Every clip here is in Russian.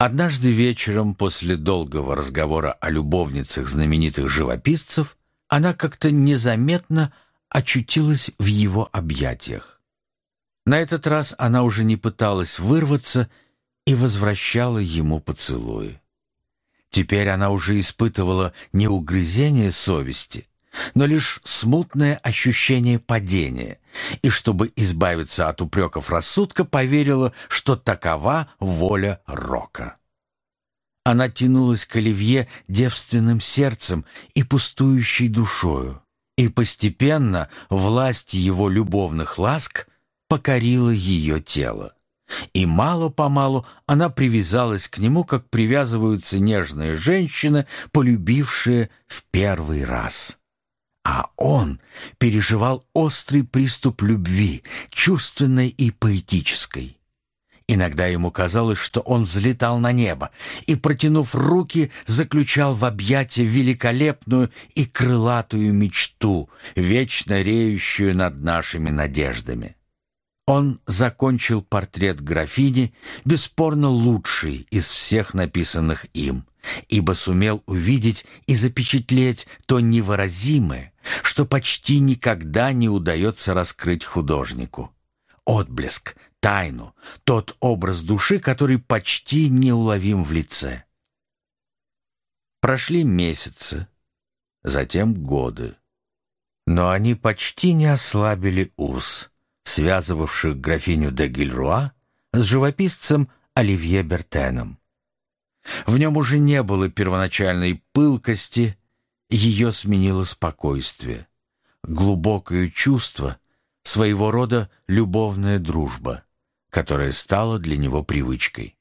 Однажды вечером после долгого разговора о любовницах знаменитых живописцев она как-то незаметно очутилась в его объятиях. На этот раз она уже не пыталась вырваться и возвращала ему поцелуи. Теперь она уже испытывала не угрызение совести, но лишь смутное ощущение падения, и чтобы избавиться от упреков рассудка, поверила, что такова воля Рока. Она тянулась к Оливье девственным сердцем и пустующей душою, и постепенно власть его любовных ласк покорила ее тело. И мало-помалу она привязалась к нему, как привязываются нежные женщины, полюбившие в первый раз. А он переживал острый приступ любви, чувственной и поэтической. Иногда ему казалось, что он взлетал на небо и, протянув руки, заключал в объятия великолепную и крылатую мечту, вечно реющую над нашими надеждами. Он закончил портрет графини, бесспорно лучший из всех написанных им, ибо сумел увидеть и запечатлеть то невыразимое, что почти никогда не удается раскрыть художнику. Отблеск, тайну, тот образ души, который почти неуловим в лице. Прошли месяцы, затем годы. Но они почти не ослабили уз связывавших графиню де Гильруа с живописцем Оливье Бертеном. В нем уже не было первоначальной пылкости, ее сменило спокойствие, глубокое чувство, своего рода любовная дружба, которая стала для него привычкой.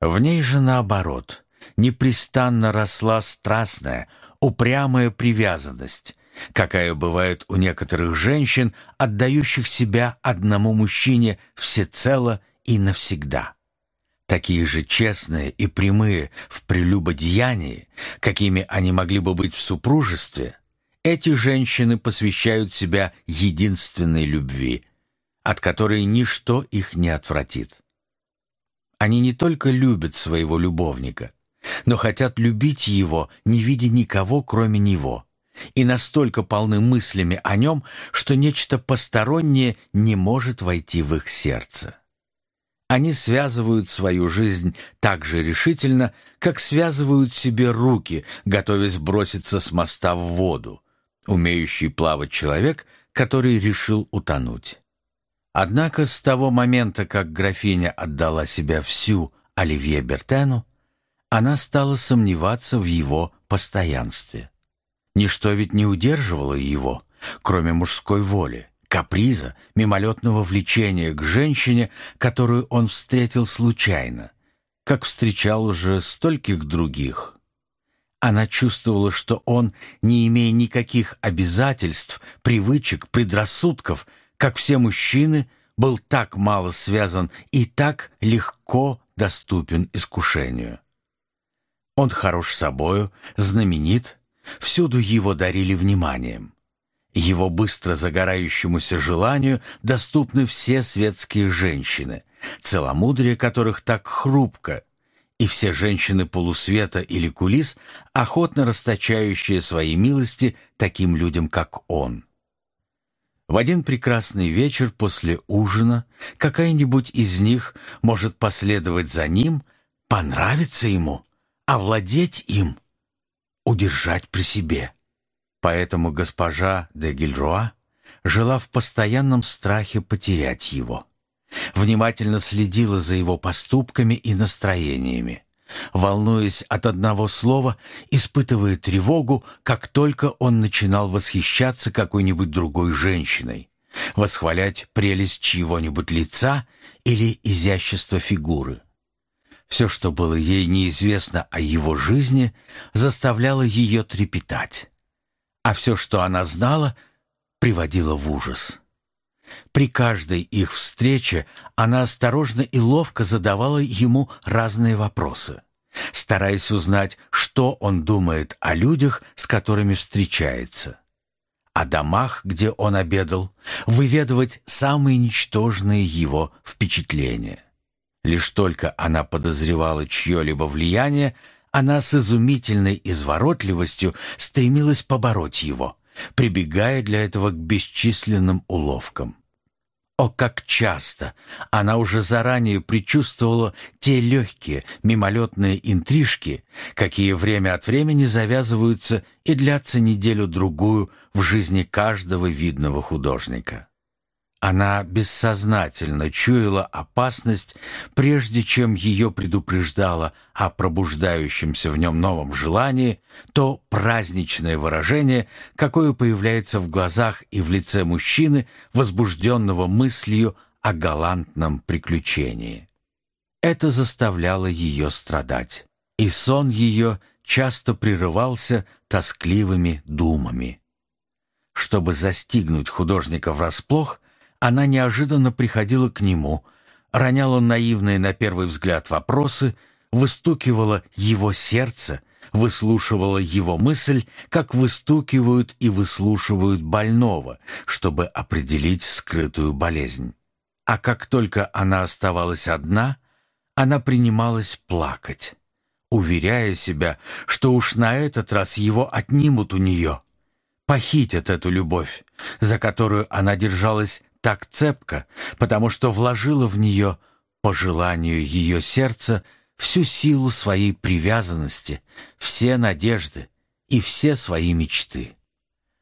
В ней же, наоборот, непрестанно росла страстная, упрямая привязанность, какая бывает у некоторых женщин, отдающих себя одному мужчине всецело и навсегда. Такие же честные и прямые в прелюбодеянии, какими они могли бы быть в супружестве, эти женщины посвящают себя единственной любви, от которой ничто их не отвратит. Они не только любят своего любовника, но хотят любить его, не видя никого, кроме него – и настолько полны мыслями о нем, что нечто постороннее не может войти в их сердце. Они связывают свою жизнь так же решительно, как связывают себе руки, готовясь броситься с моста в воду, умеющий плавать человек, который решил утонуть. Однако с того момента, как графиня отдала себя всю Оливье Бертену, она стала сомневаться в его постоянстве. Ничто ведь не удерживало его, кроме мужской воли, каприза, мимолетного влечения к женщине, которую он встретил случайно, как встречал уже стольких других. Она чувствовала, что он, не имея никаких обязательств, привычек, предрассудков, как все мужчины, был так мало связан и так легко доступен искушению. Он хорош собою, знаменит, Всюду его дарили вниманием. Его быстро загорающемуся желанию доступны все светские женщины, целомудрие которых так хрупко, и все женщины полусвета или кулис, охотно расточающие свои милости таким людям, как он. В один прекрасный вечер после ужина какая-нибудь из них может последовать за ним, понравиться ему, овладеть им – удержать при себе. Поэтому госпожа де Гильруа жила в постоянном страхе потерять его. Внимательно следила за его поступками и настроениями. Волнуясь от одного слова, испытывая тревогу, как только он начинал восхищаться какой-нибудь другой женщиной, восхвалять прелесть чьего-нибудь лица или изящество фигуры. Все, что было ей неизвестно о его жизни, заставляло ее трепетать. А все, что она знала, приводило в ужас. При каждой их встрече она осторожно и ловко задавала ему разные вопросы, стараясь узнать, что он думает о людях, с которыми встречается, о домах, где он обедал, выведывать самые ничтожные его впечатления. Лишь только она подозревала чье-либо влияние, она с изумительной изворотливостью стремилась побороть его, прибегая для этого к бесчисленным уловкам. О, как часто она уже заранее предчувствовала те легкие, мимолетные интрижки, какие время от времени завязываются и длятся неделю-другую в жизни каждого видного художника. Она бессознательно чуяла опасность, прежде чем ее предупреждала о пробуждающемся в нем новом желании, то праздничное выражение, какое появляется в глазах и в лице мужчины, возбужденного мыслью о галантном приключении. Это заставляло ее страдать, и сон ее часто прерывался тоскливыми думами. Чтобы застигнуть художника врасплох, она неожиданно приходила к нему, роняла наивные на первый взгляд вопросы, выстукивала его сердце, выслушивала его мысль, как выстукивают и выслушивают больного, чтобы определить скрытую болезнь. А как только она оставалась одна, она принималась плакать, уверяя себя, что уж на этот раз его отнимут у нее, похитят эту любовь, за которую она держалась так цепко, потому что вложила в нее, по желанию ее сердца, всю силу своей привязанности, все надежды и все свои мечты.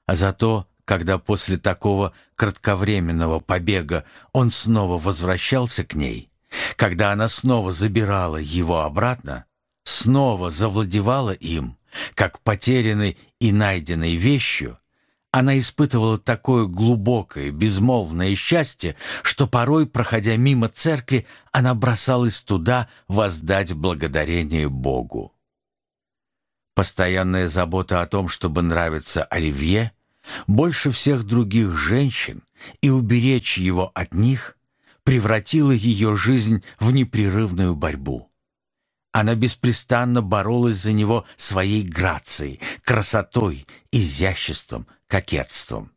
А зато, когда после такого кратковременного побега он снова возвращался к ней, когда она снова забирала его обратно, снова завладевала им, как потерянной и найденной вещью, она испытывала такое глубокое, безмолвное счастье, что порой, проходя мимо церкви, она бросалась туда воздать благодарение Богу. Постоянная забота о том, чтобы нравиться Оливье, больше всех других женщин, и уберечь его от них, превратила ее жизнь в непрерывную борьбу. Она беспрестанно боролась за него своей грацией, красотой, изяществом, кокетством.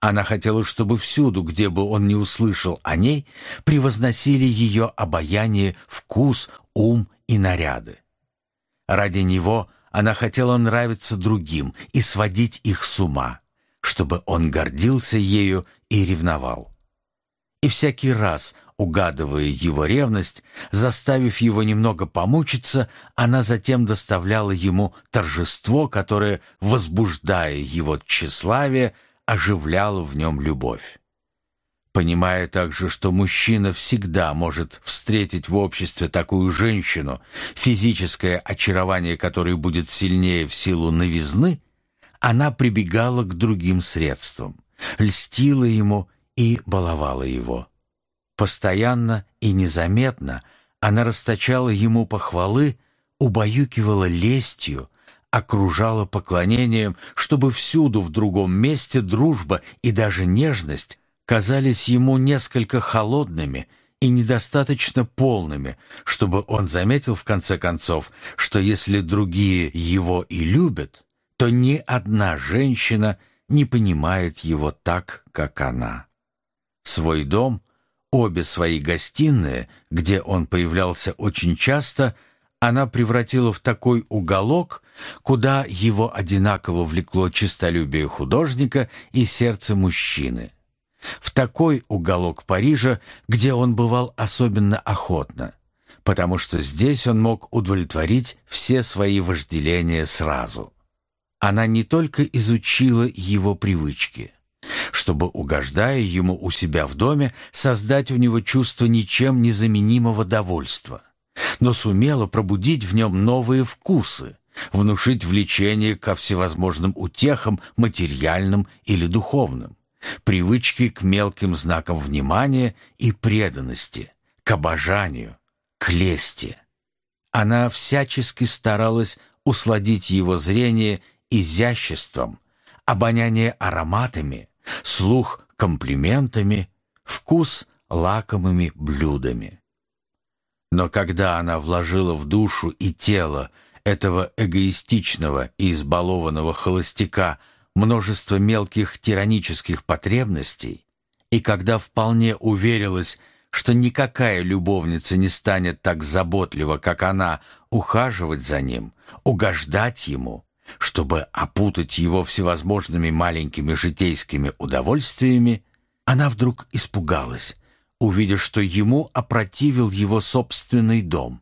Она хотела, чтобы всюду, где бы он не услышал о ней, превозносили ее обаяние, вкус, ум и наряды. Ради него она хотела нравиться другим и сводить их с ума, чтобы он гордился ею и ревновал. И всякий раз Угадывая его ревность, заставив его немного помучиться, она затем доставляла ему торжество, которое, возбуждая его тщеславие, оживляло в нем любовь. Понимая также, что мужчина всегда может встретить в обществе такую женщину, физическое очарование которой будет сильнее в силу новизны, она прибегала к другим средствам, льстила ему и баловала его. Постоянно и незаметно она расточала ему похвалы, убаюкивала лестью, окружала поклонением, чтобы всюду в другом месте дружба и даже нежность казались ему несколько холодными и недостаточно полными, чтобы он заметил в конце концов, что если другие его и любят, то ни одна женщина не понимает его так, как она. Свой дом Обе свои гостиные, где он появлялся очень часто, она превратила в такой уголок, куда его одинаково влекло честолюбие художника и сердце мужчины. В такой уголок Парижа, где он бывал особенно охотно, потому что здесь он мог удовлетворить все свои вожделения сразу. Она не только изучила его привычки – чтобы, угождая ему у себя в доме, создать у него чувство ничем незаменимого довольства, но сумела пробудить в нем новые вкусы, внушить влечение ко всевозможным утехам материальным или духовным, привычки к мелким знакам внимания и преданности, к обожанию, к лести. Она всячески старалась усладить его зрение изяществом, обоняние ароматами, слух комплиментами, вкус лакомыми блюдами. Но когда она вложила в душу и тело этого эгоистичного и избалованного холостяка множество мелких тиранических потребностей, и когда вполне уверилась что никакая любовница не станет так заботливо, как она, ухаживать за ним, угождать ему, чтобы опутать его всевозможными маленькими житейскими удовольствиями, она вдруг испугалась, увидев, что ему опротивил его собственный дом,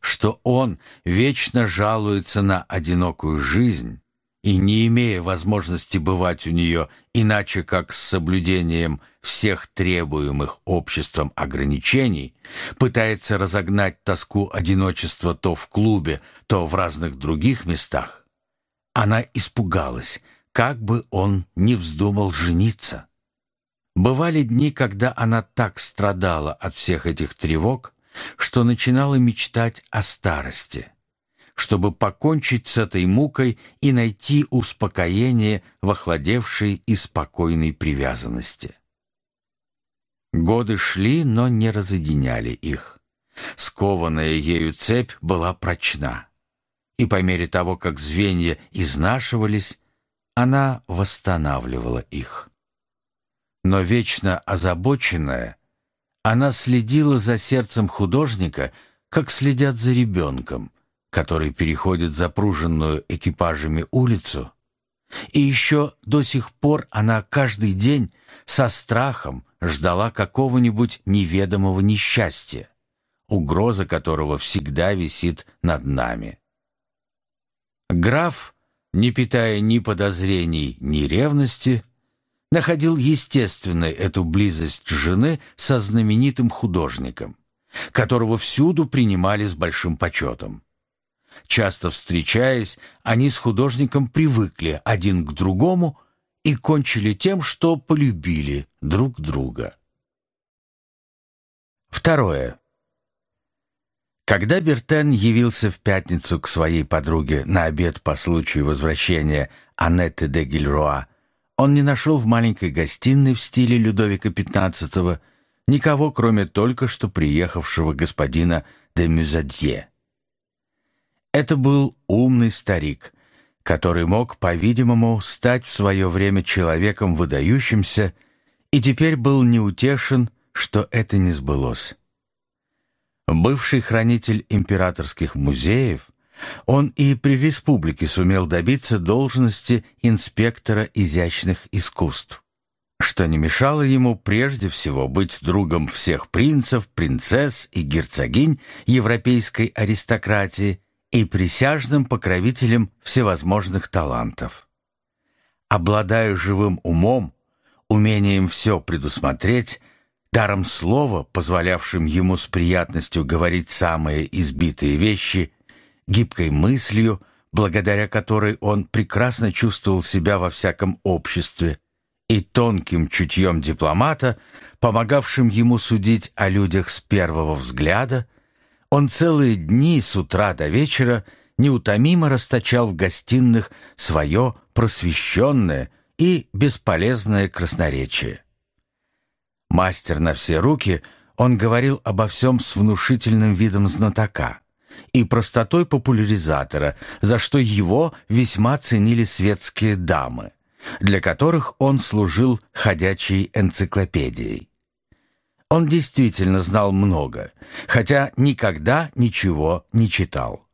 что он вечно жалуется на одинокую жизнь и, не имея возможности бывать у нее иначе как с соблюдением всех требуемых обществом ограничений, пытается разогнать тоску одиночества то в клубе, то в разных других местах, она испугалась, как бы он не вздумал жениться. Бывали дни, когда она так страдала от всех этих тревог, что начинала мечтать о старости, чтобы покончить с этой мукой и найти успокоение в охладевшей и спокойной привязанности. Годы шли, но не разъединяли их. Скованная ею цепь была прочна, и по мере того, как звенья изнашивались, она восстанавливала их. Но вечно озабоченная, она следила за сердцем художника, как следят за ребенком, который переходит запруженную экипажами улицу. И еще до сих пор она каждый день со страхом ждала какого-нибудь неведомого несчастья, угроза которого всегда висит над нами. Граф, не питая ни подозрений, ни ревности, находил естественной эту близость жены со знаменитым художником, которого всюду принимали с большим почетом. Часто встречаясь, они с художником привыкли один к другому и кончили тем, что полюбили друг друга. Второе. Когда Бертен явился в пятницу к своей подруге на обед по случаю возвращения Аннетты де Гильруа, он не нашел в маленькой гостиной в стиле Людовика XV никого, кроме только что приехавшего господина де Мюзадье. Это был умный старик, который мог, по-видимому, стать в свое время человеком выдающимся и теперь был неутешен, что это не сбылось. Бывший хранитель императорских музеев, он и при республике сумел добиться должности инспектора изящных искусств, что не мешало ему прежде всего быть другом всех принцев, принцесс и герцогинь европейской аристократии и присяжным покровителем всевозможных талантов. Обладая живым умом, умением все предусмотреть, даром слова, позволявшим ему с приятностью говорить самые избитые вещи, гибкой мыслью, благодаря которой он прекрасно чувствовал себя во всяком обществе, и тонким чутьем дипломата, помогавшим ему судить о людях с первого взгляда, он целые дни с утра до вечера неутомимо расточал в гостиных свое просвещенное и бесполезное красноречие. Мастер на все руки, он говорил обо всем с внушительным видом знатока и простотой популяризатора, за что его весьма ценили светские дамы, для которых он служил ходячей энциклопедией. Он действительно знал много, хотя никогда ничего не читал,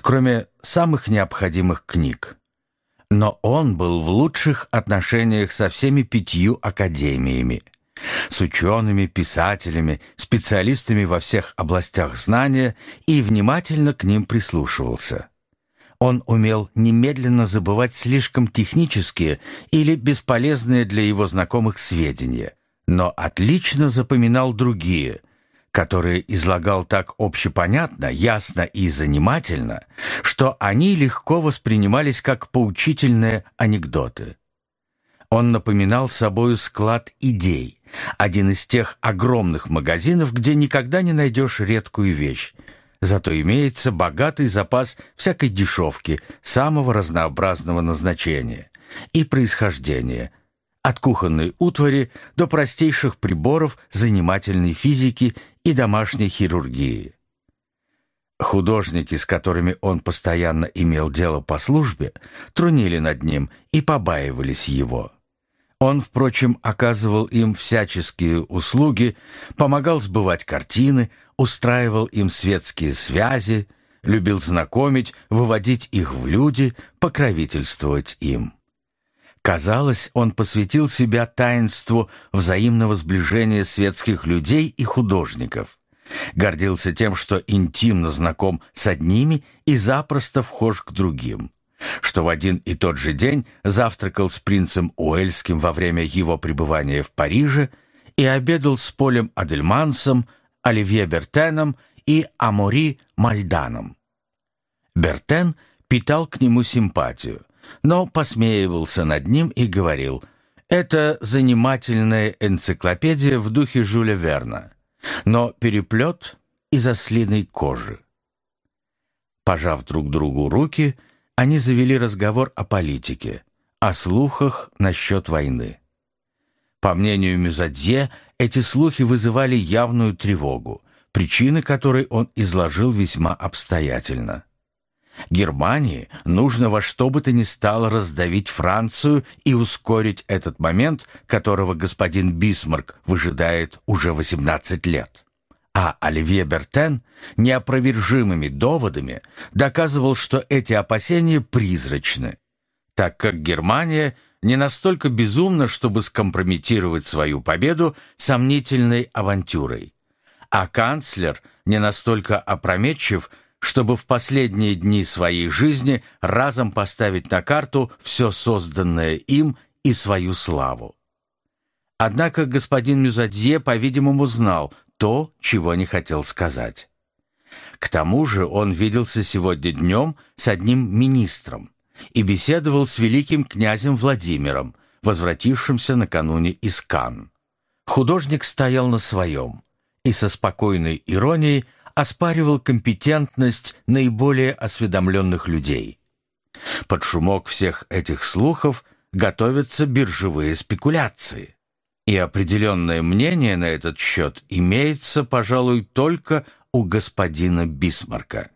кроме самых необходимых книг. Но он был в лучших отношениях со всеми пятью академиями, с учеными, писателями, специалистами во всех областях знания и внимательно к ним прислушивался. Он умел немедленно забывать слишком технические или бесполезные для его знакомых сведения – но отлично запоминал другие, которые излагал так общепонятно, ясно и занимательно, что они легко воспринимались как поучительные анекдоты. Он напоминал собою склад идей, один из тех огромных магазинов, где никогда не найдешь редкую вещь, зато имеется богатый запас всякой дешевки, самого разнообразного назначения и происхождения – от кухонной утвари до простейших приборов занимательной физики и домашней хирургии. Художники, с которыми он постоянно имел дело по службе, трунили над ним и побаивались его. Он, впрочем, оказывал им всяческие услуги, помогал сбывать картины, устраивал им светские связи, любил знакомить, выводить их в люди, покровительствовать им. Казалось, он посвятил себя таинству взаимного сближения светских людей и художников. Гордился тем, что интимно знаком с одними и запросто вхож к другим что в один и тот же день завтракал с принцем Уэльским во время его пребывания в Париже и обедал с Полем Адельмансом, Оливье Бертеном и Амори Мальданом. Бертен питал к нему симпатию, но посмеивался над ним и говорил «Это занимательная энциклопедия в духе Жюля Верна, но переплет из ослиной кожи». Пожав друг другу руки, они завели разговор о политике, о слухах насчет войны. По мнению Мюзадье, эти слухи вызывали явную тревогу, причины которой он изложил весьма обстоятельно. Германии нужно во что бы то ни стало раздавить Францию и ускорить этот момент, которого господин Бисмарк выжидает уже 18 лет а Оливье Бертен неопровержимыми доводами доказывал, что эти опасения призрачны, так как Германия не настолько безумна, чтобы скомпрометировать свою победу сомнительной авантюрой, а канцлер не настолько опрометчив, чтобы в последние дни своей жизни разом поставить на карту все созданное им и свою славу. Однако господин Мюзадье, по-видимому, знал, то, чего не хотел сказать. К тому же он виделся сегодня днем с одним министром и беседовал с великим князем Владимиром, возвратившимся накануне из Кан. Художник стоял на своем и со спокойной иронией оспаривал компетентность наиболее осведомленных людей. Под шумок всех этих слухов готовятся биржевые спекуляции. И определенное мнение на этот счет имеется, пожалуй, только у господина Бисмарка.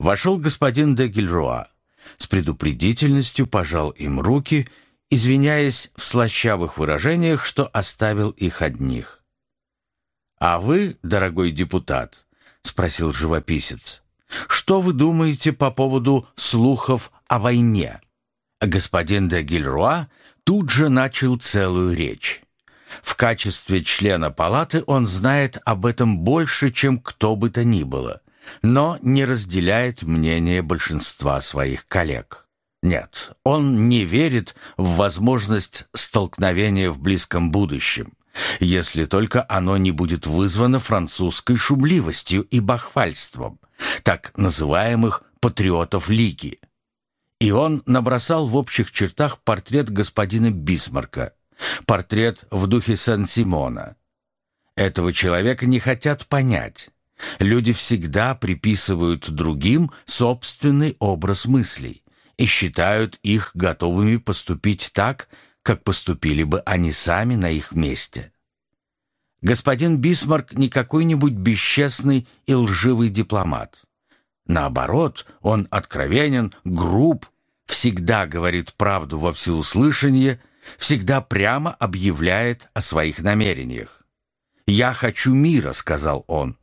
Вошел господин де Гильруа, с предупредительностью пожал им руки, извиняясь в слащавых выражениях, что оставил их одних. «А вы, дорогой депутат, — спросил живописец, — что вы думаете по поводу слухов о войне?» Господин де Гильруа тут же начал целую речь. В качестве члена палаты он знает об этом больше, чем кто бы то ни было, но не разделяет мнение большинства своих коллег. Нет, он не верит в возможность столкновения в близком будущем, если только оно не будет вызвано французской шумливостью и бахвальством, так называемых патриотов Лиги. И он набросал в общих чертах портрет господина Бисмарка, портрет в духе Сан-Симона. Этого человека не хотят понять. Люди всегда приписывают другим собственный образ мыслей и считают их готовыми поступить так, как поступили бы они сами на их месте. Господин Бисмарк не какой-нибудь бесчестный и лживый дипломат. Наоборот, он откровенен, груб, всегда говорит правду во всеуслышание, всегда прямо объявляет о своих намерениях. «Я хочу мира», — сказал он.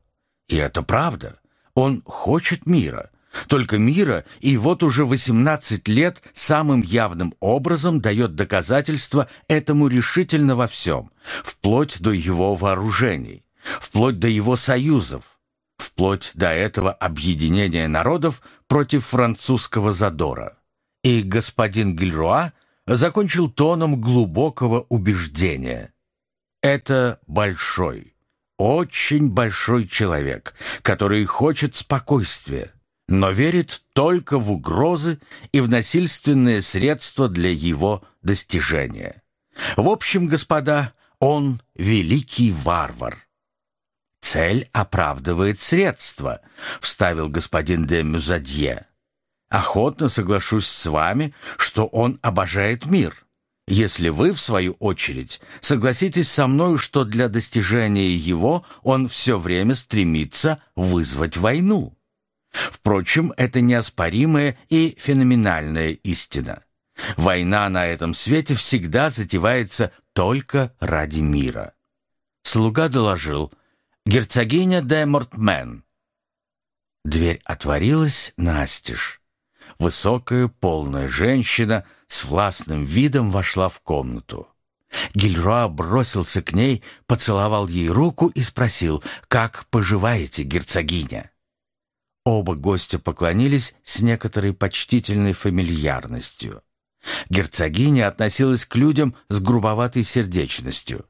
И это правда. Он хочет мира. Только мира, и вот уже 18 лет самым явным образом дает доказательства этому решительно во всем, вплоть до его вооружений, вплоть до его союзов, вплоть до этого объединения народов против французского задора. И господин Гильруа закончил тоном глубокого убеждения. Это большой, очень большой человек, который хочет спокойствия, но верит только в угрозы и в насильственные средства для его достижения. В общем, господа, он великий варвар. «Цель оправдывает средства», — вставил господин де Мюзадье. «Охотно соглашусь с вами, что он обожает мир, если вы, в свою очередь, согласитесь со мной, что для достижения его он все время стремится вызвать войну. Впрочем, это неоспоримая и феноменальная истина. Война на этом свете всегда затевается только ради мира. Слуга доложил «Герцогиня де Мортмен». Дверь отворилась настежь. Высокая, полная женщина с властным видом вошла в комнату. Гильроа бросился к ней, поцеловал ей руку и спросил, «Как поживаете, герцогиня?» Оба гостя поклонились с некоторой почтительной фамильярностью. Герцогиня относилась к людям с грубоватой сердечностью.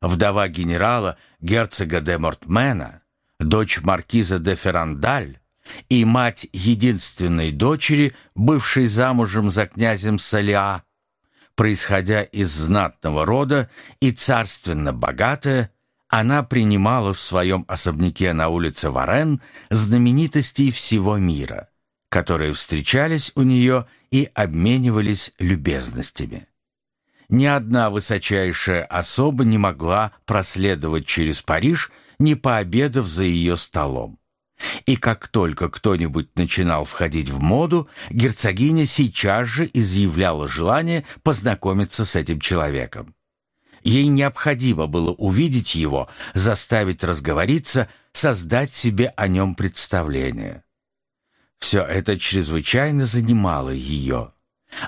Вдова генерала, герцога де Мортмена, дочь маркиза де Феррандаль и мать единственной дочери, бывшей замужем за князем Салиа, происходя из знатного рода и царственно богатая, она принимала в своем особняке на улице Варен знаменитостей всего мира, которые встречались у нее и обменивались любезностями. Ни одна высочайшая особа не могла проследовать через Париж, не пообедав за ее столом. И как только кто-нибудь начинал входить в моду, герцогиня сейчас же изъявляла желание познакомиться с этим человеком. Ей необходимо было увидеть его, заставить разговориться, создать себе о нем представление. Все это чрезвычайно занимало ее,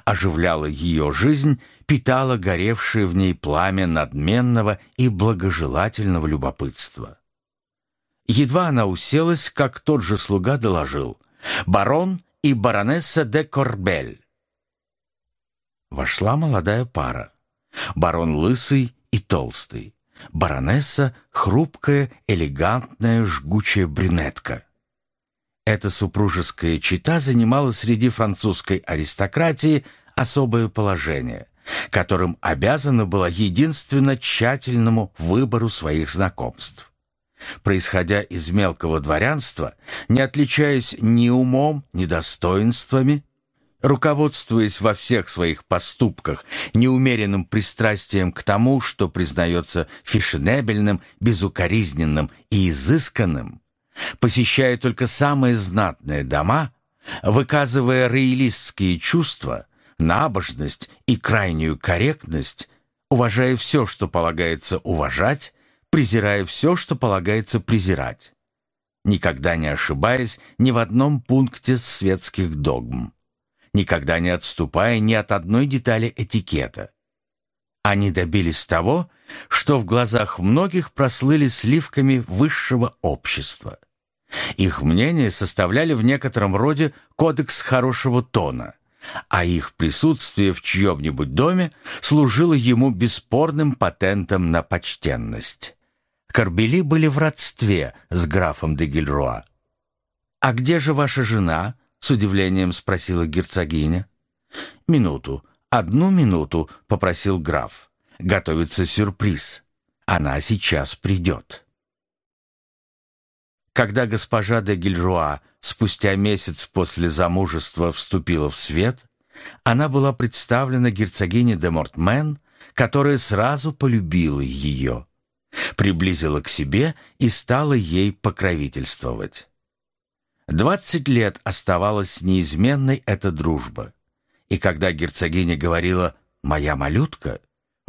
оживляло ее жизнь, питало горевшее в ней пламя надменного и благожелательного любопытства. Едва она уселась, как тот же слуга доложил. «Барон и баронесса де Корбель». Вошла молодая пара. Барон лысый и толстый. Баронесса — хрупкая, элегантная, жгучая брюнетка. Эта супружеская чита занимала среди французской аристократии особое положение, которым обязана была единственно тщательному выбору своих знакомств. Происходя из мелкого дворянства, не отличаясь ни умом, ни достоинствами, руководствуясь во всех своих поступках неумеренным пристрастием к тому, что признается фешенебельным, безукоризненным и изысканным, посещая только самые знатные дома, выказывая роялистские чувства, набожность и крайнюю корректность, уважая все, что полагается уважать, презирая все, что полагается презирать, никогда не ошибаясь ни в одном пункте светских догм никогда не отступая ни от одной детали этикета. Они добились того, что в глазах многих прослыли сливками высшего общества. Их мнения составляли в некотором роде кодекс хорошего тона, а их присутствие в чьем-нибудь доме служило ему бесспорным патентом на почтенность. Корбели были в родстве с графом де Гильруа. «А где же ваша жена?» с удивлением спросила герцогиня. «Минуту, одну минуту», — попросил граф. «Готовится сюрприз. Она сейчас придет». Когда госпожа де Гильруа спустя месяц после замужества вступила в свет, она была представлена герцогине де Мортмен, которая сразу полюбила ее, приблизила к себе и стала ей покровительствовать. Двадцать лет оставалась неизменной эта дружба. И когда герцогиня говорила «моя малютка»,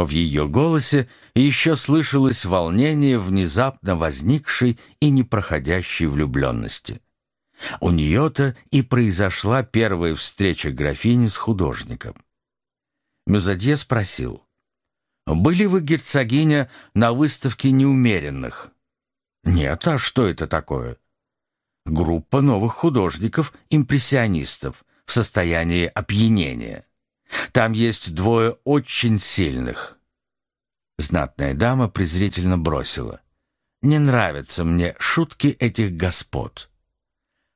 в ее голосе еще слышалось волнение внезапно возникшей и непроходящей влюбленности. У нее-то и произошла первая встреча графини с художником. Мюзадье спросил, «Были вы, герцогиня, на выставке неумеренных?» «Нет, а что это такое?» группа новых художников-импрессионистов в состоянии опьянения. Там есть двое очень сильных. Знатная дама презрительно бросила. Не нравятся мне шутки этих господ.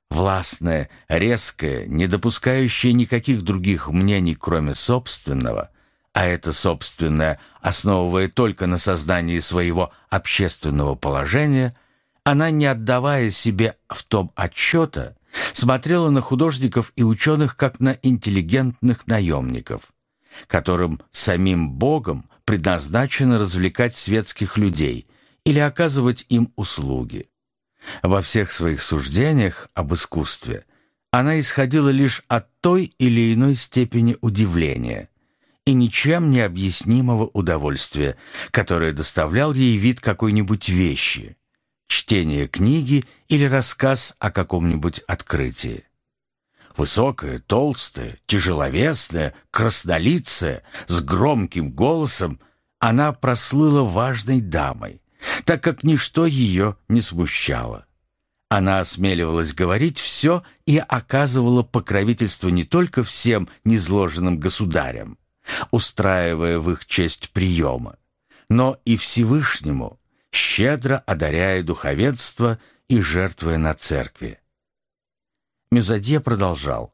Властная, резкая, не допускающая никаких других мнений, кроме собственного, а это собственное, основывая только на создании своего общественного положения – она, не отдавая себе в том отчета, смотрела на художников и ученых как на интеллигентных наемников, которым самим Богом предназначено развлекать светских людей или оказывать им услуги. Во всех своих суждениях об искусстве она исходила лишь от той или иной степени удивления и ничем не объяснимого удовольствия, которое доставлял ей вид какой-нибудь вещи, чтение книги или рассказ о каком-нибудь открытии. Высокая, толстая, тяжеловесная, краснолицая, с громким голосом, она прослыла важной дамой, так как ничто ее не смущало. Она осмеливалась говорить все и оказывала покровительство не только всем незложенным государям, устраивая в их честь приемы, но и Всевышнему, щедро одаряя духовенство и жертвуя на церкви. Мюзадье продолжал.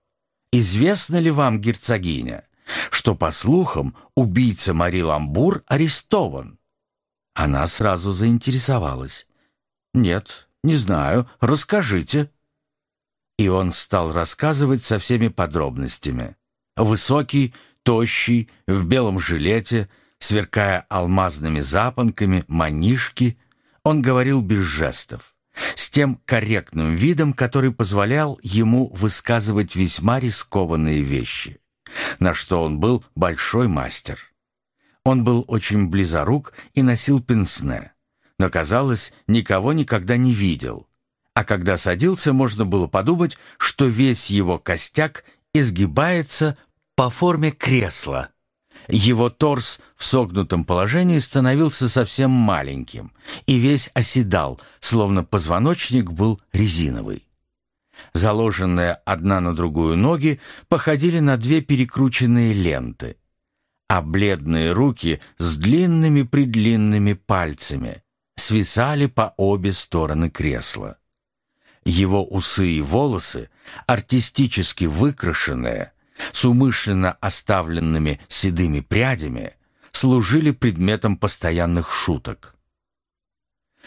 «Известно ли вам, герцогиня, что, по слухам, убийца Мари Ламбур арестован?» Она сразу заинтересовалась. «Нет, не знаю, расскажите». И он стал рассказывать со всеми подробностями. Высокий, тощий, в белом жилете, сверкая алмазными запонками, манишки, он говорил без жестов, с тем корректным видом, который позволял ему высказывать весьма рискованные вещи, на что он был большой мастер. Он был очень близорук и носил пенсне, но, казалось, никого никогда не видел. А когда садился, можно было подумать, что весь его костяк изгибается по форме кресла. Его торс в согнутом положении становился совсем маленьким и весь оседал, словно позвоночник был резиновый. Заложенные одна на другую ноги походили на две перекрученные ленты, а бледные руки с длинными-предлинными пальцами свисали по обе стороны кресла. Его усы и волосы, артистически выкрашенные, с умышленно оставленными седыми прядями, служили предметом постоянных шуток.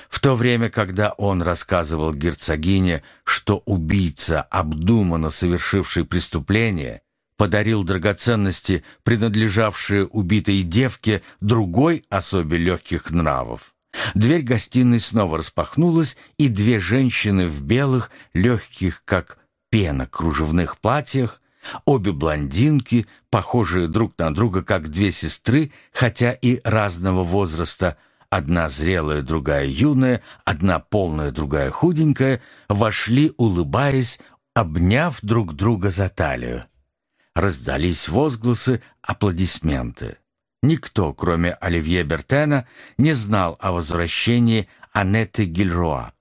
В то время, когда он рассказывал герцогине, что убийца, обдуманно совершивший преступление, подарил драгоценности, принадлежавшие убитой девке, другой особе легких нравов, дверь гостиной снова распахнулась, и две женщины в белых, легких, как пена, кружевных платьях, Обе блондинки, похожие друг на друга как две сестры, хотя и разного возраста, одна зрелая, другая юная, одна полная, другая худенькая, вошли, улыбаясь, обняв друг друга за талию. Раздались возгласы, аплодисменты. Никто, кроме Оливье Бертена, не знал о возвращении Анетты Гильруа.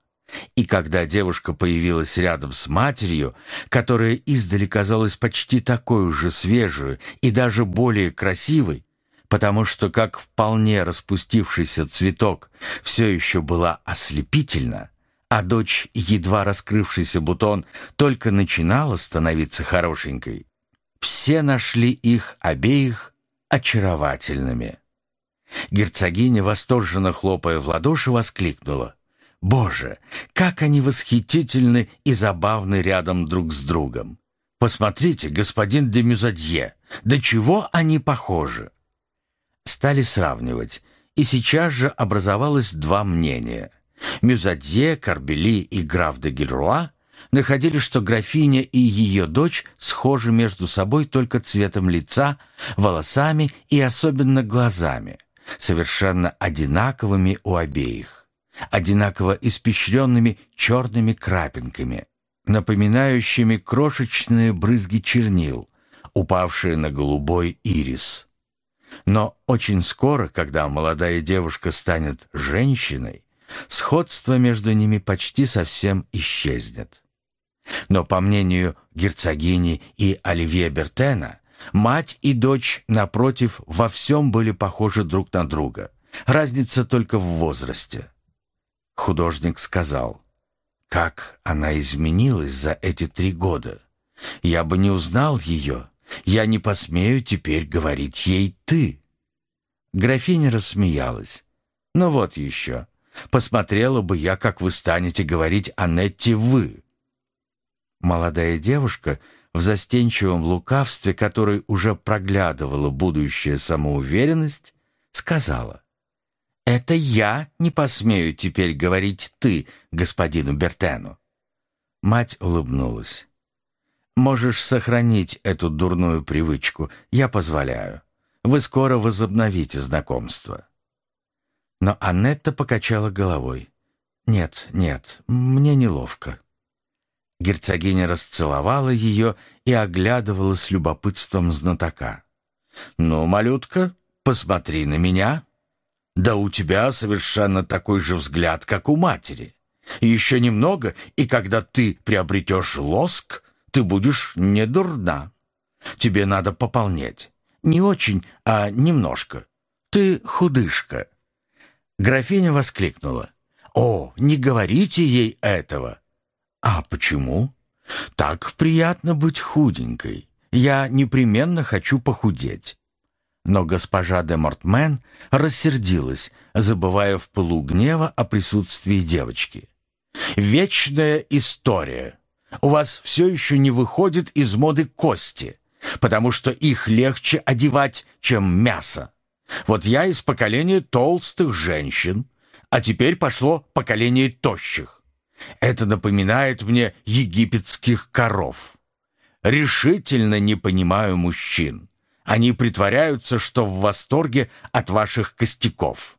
И когда девушка появилась рядом с матерью, которая издали казалась почти такой же свежей и даже более красивой, потому что, как вполне распустившийся цветок, все еще была ослепительна, а дочь, едва раскрывшийся бутон, только начинала становиться хорошенькой, все нашли их обеих очаровательными. Герцогиня, восторженно хлопая в ладоши, воскликнула — Боже, как они восхитительны и забавны рядом друг с другом. Посмотрите, господин де Мюзадье, до чего они похожи. Стали сравнивать, и сейчас же образовалось два мнения. Мюзадье, Карбели и граф де Гильруа находили, что графиня и ее дочь схожи между собой только цветом лица, волосами и особенно глазами, совершенно одинаковыми у обеих одинаково испещренными черными крапинками, напоминающими крошечные брызги чернил, упавшие на голубой ирис. Но очень скоро, когда молодая девушка станет женщиной, сходство между ними почти совсем исчезнет. Но, по мнению герцогини и Оливье Бертена, мать и дочь, напротив, во всем были похожи друг на друга. Разница только в возрасте. Художник сказал, «Как она изменилась за эти три года! Я бы не узнал ее, я не посмею теперь говорить ей «ты». Графиня рассмеялась. «Ну вот еще, посмотрела бы я, как вы станете говорить о Нетте «вы». Молодая девушка в застенчивом лукавстве, которой уже проглядывала будущая самоуверенность, сказала, «Это я не посмею теперь говорить «ты» господину Бертену». Мать улыбнулась. Можешь сохранить эту дурную привычку, я позволяю. Вы скоро возобновите знакомство». Но Аннетта покачала головой. «Нет, нет, мне неловко». Герцогиня расцеловала ее и оглядывала с любопытством знатока. «Ну, малютка, посмотри на меня. Да у тебя совершенно такой же взгляд, как у матери. Еще немного, и когда ты приобретешь лоск, ты будешь не дурна. Тебе надо пополнять. Не очень, а немножко. Ты худышка». Графиня воскликнула. «О, не говорите ей этого!» «А почему?» «Так приятно быть худенькой. Я непременно хочу похудеть». Но госпожа де Мортмен рассердилась, забывая в пылу гнева о присутствии девочки. «Вечная история. У вас все еще не выходит из моды кости, потому что их легче одевать, чем мясо. Вот я из поколения толстых женщин, а теперь пошло поколение тощих. Это напоминает мне египетских коров. Решительно не понимаю мужчин. Они притворяются, что в восторге от ваших костяков.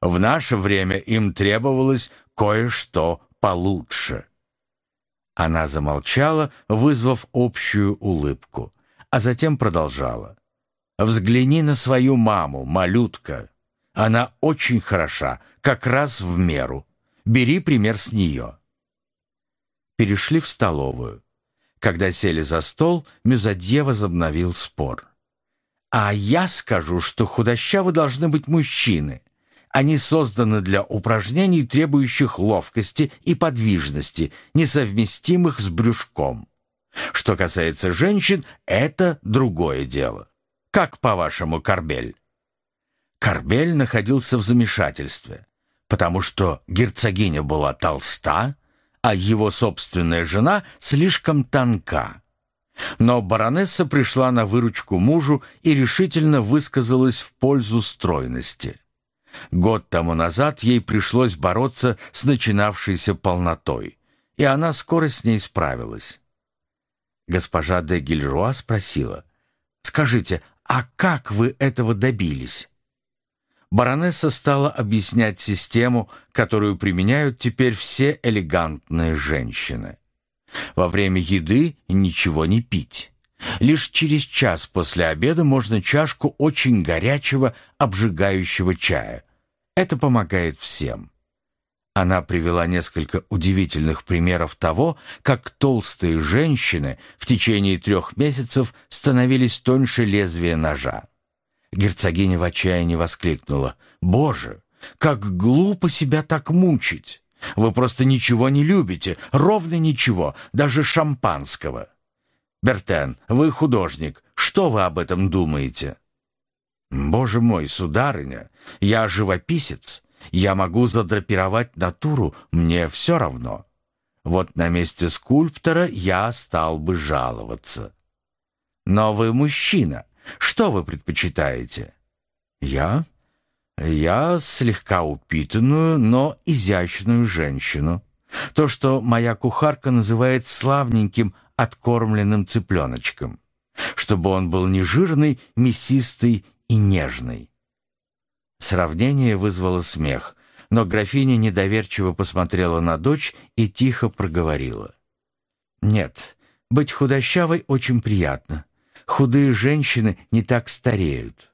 В наше время им требовалось кое-что получше. Она замолчала, вызвав общую улыбку, а затем продолжала. «Взгляни на свою маму, малютка. Она очень хороша, как раз в меру. Бери пример с нее». Перешли в столовую. Когда сели за стол, Мюзадье возобновил спор. «А я скажу, что худощавы должны быть мужчины. Они созданы для упражнений, требующих ловкости и подвижности, несовместимых с брюшком. Что касается женщин, это другое дело. Как, по-вашему, Карбель?» Карбель находился в замешательстве потому что герцогиня была толста, а его собственная жена слишком тонка. Но баронесса пришла на выручку мужу и решительно высказалась в пользу стройности. Год тому назад ей пришлось бороться с начинавшейся полнотой, и она скоро с ней справилась. Госпожа де Гильруа спросила, «Скажите, а как вы этого добились?» баронесса стала объяснять систему, которую применяют теперь все элегантные женщины. Во время еды ничего не пить. Лишь через час после обеда можно чашку очень горячего, обжигающего чая. Это помогает всем. Она привела несколько удивительных примеров того, как толстые женщины в течение трех месяцев становились тоньше лезвия ножа. Герцогиня в отчаянии воскликнула. «Боже, как глупо себя так мучить! Вы просто ничего не любите, ровно ничего, даже шампанского. Бертен, вы художник, что вы об этом думаете?» «Боже мой, сударыня, я живописец, я могу задрапировать натуру, мне все равно. Вот на месте скульптора я стал бы жаловаться». «Но вы мужчина, что вы предпочитаете? Я? Я слегка упитанную, но изящную женщину. То, что моя кухарка называет славненьким откормленным цыпленочком. Чтобы он был не жирный, мясистый и нежный. Сравнение вызвало смех, но графиня недоверчиво посмотрела на дочь и тихо проговорила. «Нет, быть худощавой очень приятно худые женщины не так стареют.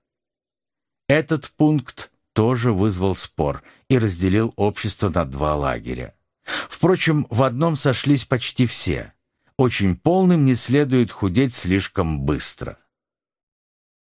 Этот пункт тоже вызвал спор и разделил общество на два лагеря. Впрочем, в одном сошлись почти все. Очень полным не следует худеть слишком быстро.